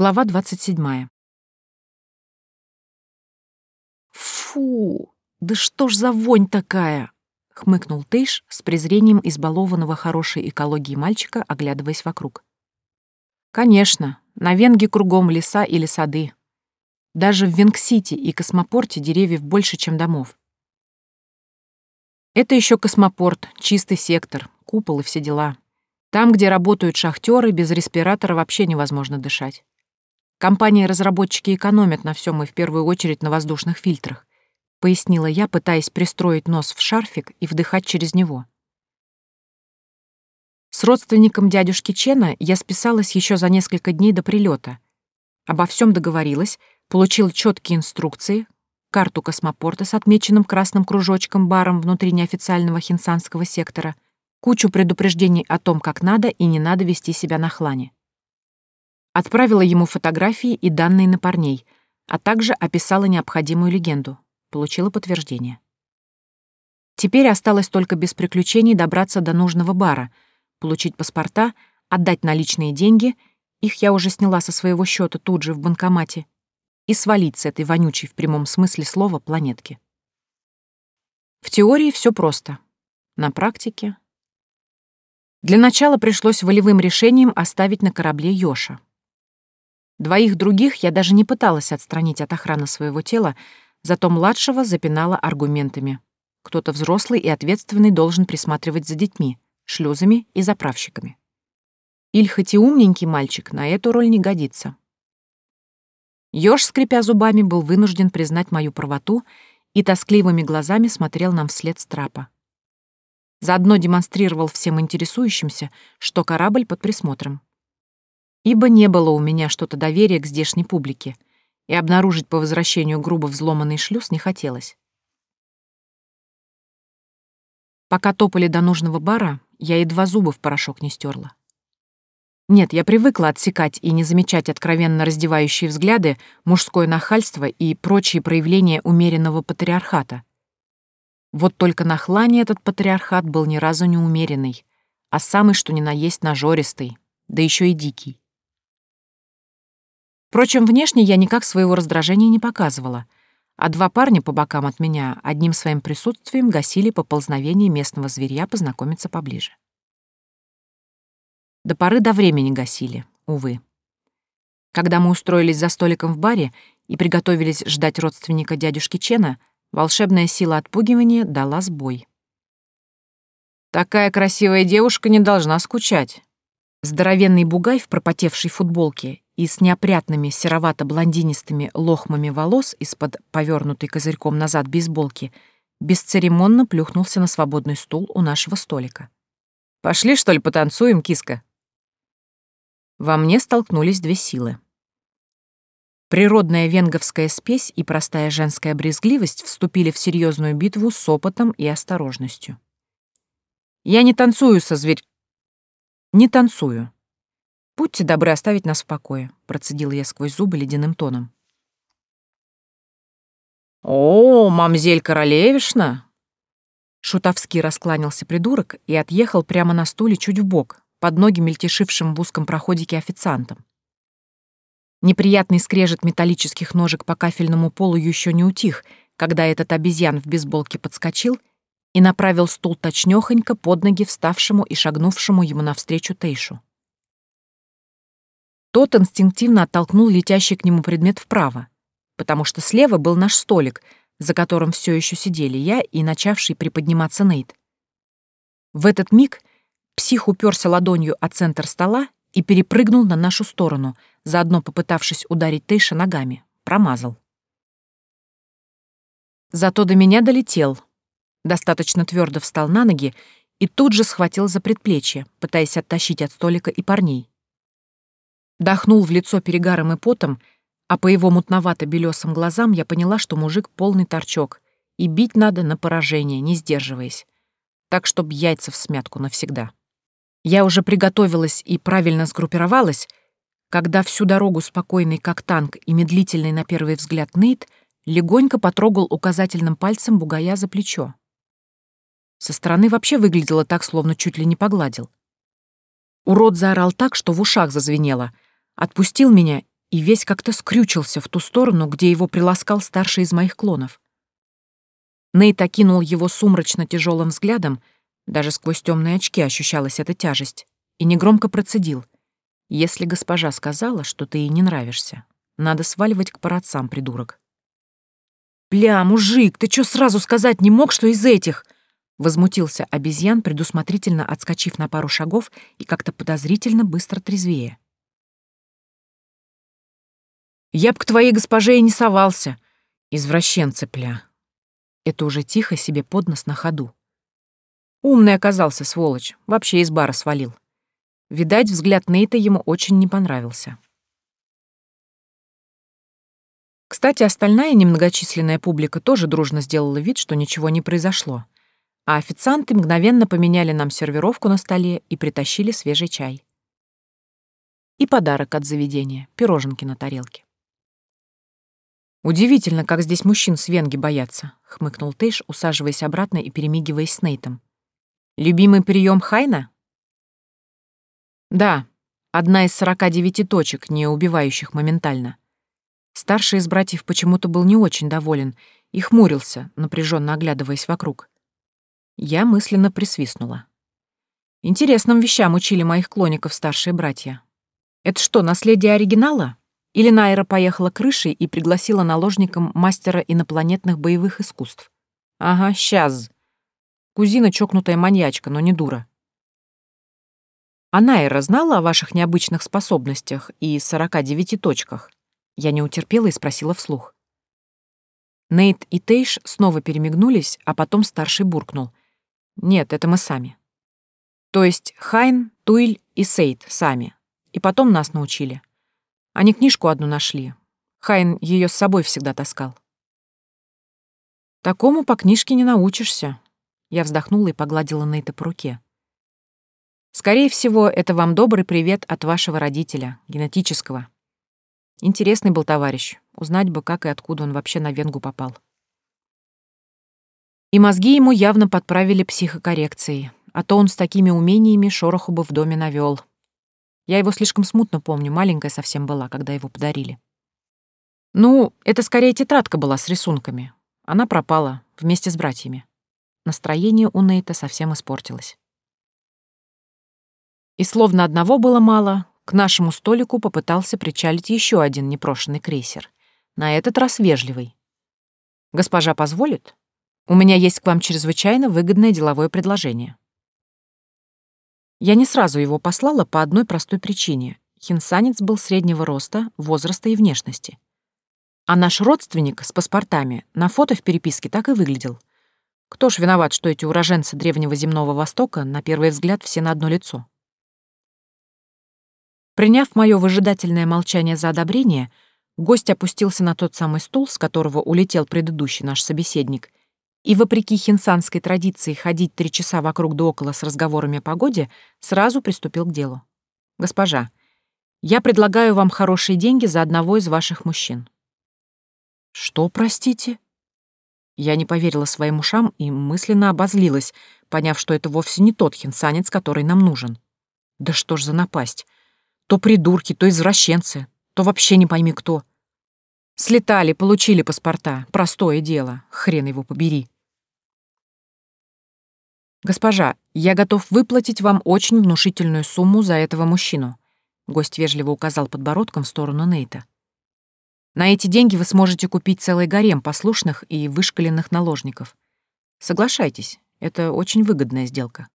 Глава 27. «Фу! Да что ж за вонь такая!» — хмыкнул Тейш с презрением избалованного хорошей экологией мальчика, оглядываясь вокруг. «Конечно, на Венге кругом леса или сады. Даже в Венгсити и Космопорте деревьев больше, чем домов. Это еще космопорт, чистый сектор, купол и все дела. Там, где работают шахтеры, без респиратора вообще невозможно дышать. Компании-разработчики экономят на всем и в первую очередь на воздушных фильтрах, пояснила я, пытаясь пристроить нос в шарфик и вдыхать через него. С родственником дядюшки Чена я списалась еще за несколько дней до прилета. Обо всем договорилась, получила четкие инструкции, карту космопорта с отмеченным красным кружочком баром внутри неофициального хинсанского сектора, кучу предупреждений о том, как надо и не надо вести себя на хлане. Отправила ему фотографии и данные на парней, а также описала необходимую легенду. Получила подтверждение. Теперь осталось только без приключений добраться до нужного бара, получить паспорта, отдать наличные деньги, их я уже сняла со своего счета тут же в банкомате, и свалить с этой вонючей в прямом смысле слова планетки. В теории все просто. На практике... Для начала пришлось волевым решением оставить на корабле Йоша. Двоих других я даже не пыталась отстранить от охраны своего тела, зато младшего запинала аргументами. Кто-то взрослый и ответственный должен присматривать за детьми, шлюзами и заправщиками. Иль хоть и умненький мальчик, на эту роль не годится. Ёж, скрипя зубами, был вынужден признать мою правоту и тоскливыми глазами смотрел нам вслед с трапа. Заодно демонстрировал всем интересующимся, что корабль под присмотром ибо не было у меня что-то доверия к здешней публике, и обнаружить по возвращению грубо взломанный шлюз не хотелось. Пока топали до нужного бара, я едва зубы в порошок не стерла. Нет, я привыкла отсекать и не замечать откровенно раздевающие взгляды, мужское нахальство и прочие проявления умеренного патриархата. Вот только на хлане этот патриархат был ни разу не умеренный, а самый что ни на есть нажористый, да еще и дикий. Впрочем, внешне я никак своего раздражения не показывала, а два парня по бокам от меня одним своим присутствием гасили поползновение местного зверя познакомиться поближе. До поры до времени гасили, увы. Когда мы устроились за столиком в баре и приготовились ждать родственника дядюшки Чена, волшебная сила отпугивания дала сбой. «Такая красивая девушка не должна скучать». Здоровенный бугай в пропотевшей футболке и с неопрятными серовато-блондинистыми лохмами волос из-под повернутой козырьком назад бейсболки бесцеремонно плюхнулся на свободный стул у нашего столика. «Пошли, что ли, потанцуем, киска?» Во мне столкнулись две силы. Природная венговская спесь и простая женская брезгливость вступили в серьезную битву с опытом и осторожностью. «Я не танцую со зверь...» «Не танцую», «Будьте добры оставить нас в покое», — процедила я сквозь зубы ледяным тоном. «О, мамзель королевишна!» Шутовски раскланялся придурок и отъехал прямо на стуле чуть вбок, под ноги мельтешившим в узком проходике официантом. Неприятный скрежет металлических ножек по кафельному полу еще не утих, когда этот обезьян в бейсболке подскочил и направил стул точнёхонько под ноги вставшему и шагнувшему ему навстречу Тейшу. Тот инстинктивно оттолкнул летящий к нему предмет вправо, потому что слева был наш столик, за которым все еще сидели я и начавший приподниматься Нейт. В этот миг псих уперся ладонью о центр стола и перепрыгнул на нашу сторону, заодно попытавшись ударить Тейша ногами. Промазал. Зато до меня долетел. Достаточно твердо встал на ноги и тут же схватил за предплечье, пытаясь оттащить от столика и парней. Дохнул в лицо перегаром и потом, а по его мутновато-белесым глазам я поняла, что мужик полный торчок, и бить надо на поражение, не сдерживаясь. Так, чтоб яйца в смятку навсегда. Я уже приготовилась и правильно сгруппировалась, когда всю дорогу спокойный, как танк, и медлительный на первый взгляд Нейт легонько потрогал указательным пальцем бугая за плечо. Со стороны вообще выглядело так, словно чуть ли не погладил. Урод заорал так, что в ушах зазвенело — отпустил меня и весь как-то скрючился в ту сторону, где его приласкал старший из моих клонов. Нейт окинул его сумрачно тяжелым взглядом, даже сквозь темные очки ощущалась эта тяжесть, и негромко процедил. «Если госпожа сказала, что ты ей не нравишься, надо сваливать к парадцам, придурок». «Бля, мужик, ты чё сразу сказать не мог, что из этих?» Возмутился обезьян, предусмотрительно отскочив на пару шагов и как-то подозрительно быстро трезвее. «Я б к твоей госпоже и не совался, извращенцы, пля!» Это уже тихо себе под нос на ходу. Умный оказался, сволочь, вообще из бара свалил. Видать, взгляд Нейта ему очень не понравился. Кстати, остальная немногочисленная публика тоже дружно сделала вид, что ничего не произошло — а официанты мгновенно поменяли нам сервировку на столе и притащили свежий чай. И подарок от заведения — пироженки на тарелке. «Удивительно, как здесь мужчин с венги боятся», — хмыкнул Тейш, усаживаясь обратно и перемигиваясь с Нейтом. «Любимый прием Хайна?» «Да, одна из сорока девяти точек, не убивающих моментально». Старший из братьев почему-то был не очень доволен и хмурился, напряженно оглядываясь вокруг. Я мысленно присвистнула. Интересным вещам учили моих клоников старшие братья. Это что, наследие оригинала? Или Найра поехала крышей и пригласила наложником мастера инопланетных боевых искусств? Ага, сейчас. Кузина чокнутая маньячка, но не дура. А Найра знала о ваших необычных способностях и 49 точках? Я не утерпела и спросила вслух. Нейт и Тейш снова перемигнулись, а потом старший буркнул. Нет, это мы сами. То есть Хайн, Туиль и Сейд сами. И потом нас научили. Они книжку одну нашли. Хайн ее с собой всегда таскал. Такому по книжке не научишься. Я вздохнула и погладила Нейта по руке. Скорее всего, это вам добрый привет от вашего родителя, генетического. Интересный был товарищ. Узнать бы, как и откуда он вообще на Венгу попал. И мозги ему явно подправили психокоррекцией, а то он с такими умениями шороху бы в доме навёл. Я его слишком смутно помню, маленькая совсем была, когда его подарили. Ну, это скорее тетрадка была с рисунками. Она пропала вместе с братьями. Настроение у Нейта совсем испортилось. И словно одного было мало, к нашему столику попытался причалить еще один непрошенный крейсер. На этот раз вежливый. «Госпожа позволит?» У меня есть к вам чрезвычайно выгодное деловое предложение. Я не сразу его послала по одной простой причине. Хинсанец был среднего роста, возраста и внешности. А наш родственник с паспортами на фото в переписке так и выглядел. Кто ж виноват, что эти уроженцы Древнего Земного Востока на первый взгляд все на одно лицо? Приняв мое выжидательное молчание за одобрение, гость опустился на тот самый стул, с которого улетел предыдущий наш собеседник, и, вопреки хинсанской традиции ходить три часа вокруг да около с разговорами о погоде, сразу приступил к делу. «Госпожа, я предлагаю вам хорошие деньги за одного из ваших мужчин». «Что, простите?» Я не поверила своим ушам и мысленно обозлилась, поняв, что это вовсе не тот хинсанец, который нам нужен. Да что ж за напасть? То придурки, то извращенцы, то вообще не пойми кто. Слетали, получили паспорта. Простое дело. Хрен его побери. Госпожа, я готов выплатить вам очень внушительную сумму за этого мужчину. Гость вежливо указал подбородком в сторону Нейта. На эти деньги вы сможете купить целый гарем послушных и вышкаленных наложников. Соглашайтесь, это очень выгодная сделка.